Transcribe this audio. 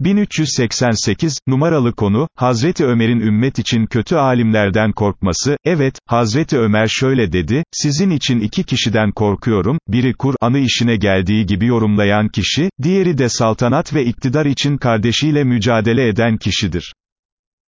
1388, numaralı konu, Hazreti Ömer'in ümmet için kötü alimlerden korkması, evet, Hazreti Ömer şöyle dedi, sizin için iki kişiden korkuyorum, biri Kur'an'ı işine geldiği gibi yorumlayan kişi, diğeri de saltanat ve iktidar için kardeşiyle mücadele eden kişidir.